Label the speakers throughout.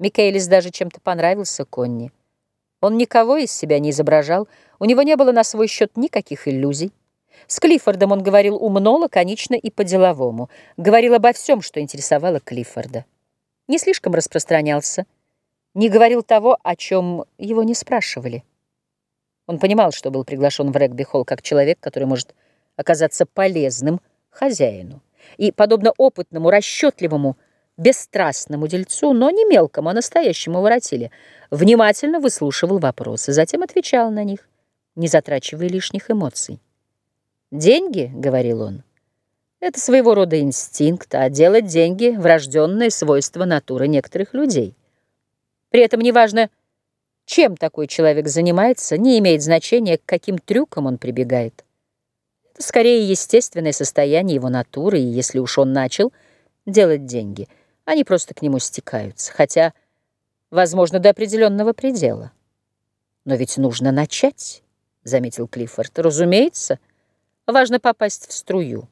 Speaker 1: Микаэлис даже чем-то понравился Конни. Он никого из себя не изображал, у него не было на свой счет никаких иллюзий. С Клиффордом он говорил умно, лаконично и по-деловому. Говорил обо всем, что интересовало Клиффорда. Не слишком распространялся, не говорил того, о чем его не спрашивали. Он понимал, что был приглашен в регби-холл как человек, который может оказаться полезным хозяину. И, подобно опытному, расчетливому, бесстрастному дельцу, но не мелкому, а настоящему воротиле, внимательно выслушивал вопросы, затем отвечал на них, не затрачивая лишних эмоций. «Деньги», — говорил он, — «это своего рода инстинкт, а делать деньги — врожденное свойство натуры некоторых людей. При этом неважно, чем такой человек занимается, не имеет значения, к каким трюкам он прибегает. Это скорее естественное состояние его натуры, и если уж он начал делать деньги — они просто к нему стекаются, хотя, возможно, до определенного предела. Но ведь нужно начать, заметил Клиффорд. Разумеется, важно попасть в струю.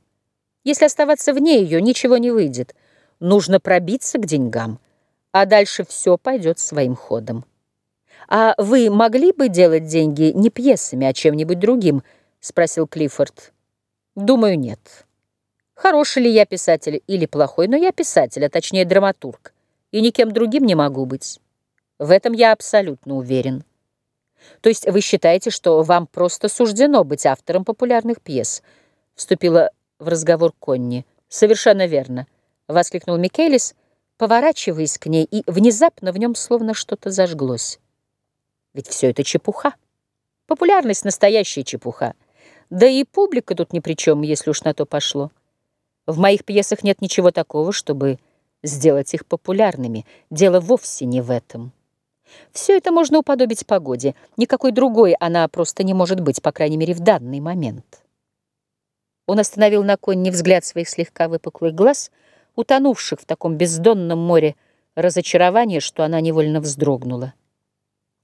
Speaker 1: Если оставаться вне ее, ничего не выйдет. Нужно пробиться к деньгам, а дальше все пойдет своим ходом. «А вы могли бы делать деньги не пьесами, а чем-нибудь другим?» — спросил Клиффорд. «Думаю, нет». Хороший ли я писатель или плохой, но я писатель, а точнее драматург, и никем другим не могу быть. В этом я абсолютно уверен. То есть вы считаете, что вам просто суждено быть автором популярных пьес? Вступила в разговор Конни. Совершенно верно, воскликнул Микелис, поворачиваясь к ней, и внезапно в нем словно что-то зажглось. Ведь все это чепуха. Популярность — настоящая чепуха. Да и публика тут ни при чем, если уж на то пошло. В моих пьесах нет ничего такого, чтобы сделать их популярными. Дело вовсе не в этом. Все это можно уподобить погоде. Никакой другой она просто не может быть, по крайней мере, в данный момент. Он остановил на конне взгляд своих слегка выпуклых глаз, утонувших в таком бездонном море разочарования, что она невольно вздрогнула.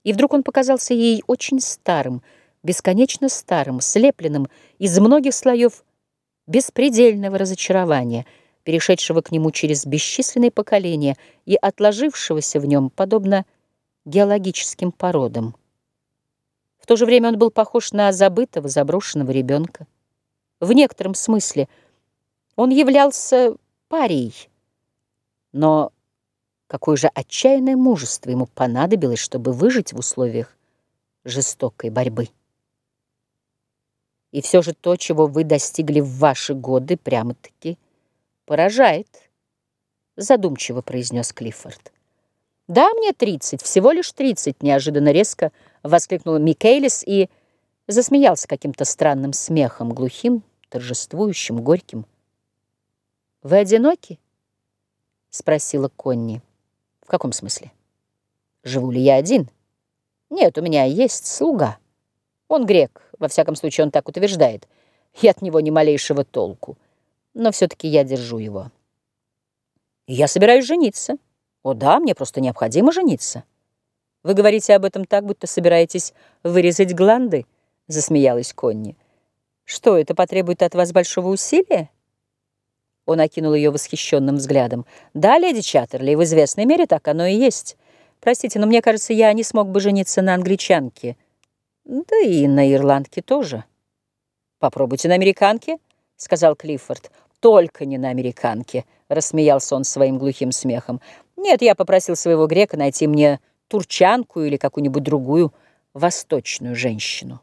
Speaker 1: И вдруг он показался ей очень старым, бесконечно старым, слепленным из многих слоев беспредельного разочарования, перешедшего к нему через бесчисленные поколения и отложившегося в нем, подобно геологическим породам. В то же время он был похож на забытого, заброшенного ребенка. В некотором смысле он являлся парией, но какое же отчаянное мужество ему понадобилось, чтобы выжить в условиях жестокой борьбы. И все же то, чего вы достигли в ваши годы, прямо-таки поражает, задумчиво произнес Клиффорд. Да, мне тридцать, всего лишь тридцать, неожиданно резко воскликнул Микелис и засмеялся каким-то странным смехом, глухим, торжествующим, горьким. «Вы одиноки?» — спросила Конни. «В каком смысле? Живу ли я один?» «Нет, у меня есть слуга». Он грек, во всяком случае он так утверждает, и от него ни малейшего толку. Но все-таки я держу его. Я собираюсь жениться. О да, мне просто необходимо жениться. Вы говорите об этом так, будто собираетесь вырезать гланды, засмеялась Конни. Что, это потребует от вас большого усилия? Он окинул ее восхищенным взглядом. «Да, леди Чаттерли, в известной мере так оно и есть. Простите, но мне кажется, я не смог бы жениться на англичанке». Да и на ирландке тоже. Попробуйте на американке, сказал Клиффорд. Только не на американке, рассмеялся он своим глухим смехом. Нет, я попросил своего грека найти мне турчанку или какую-нибудь другую восточную женщину.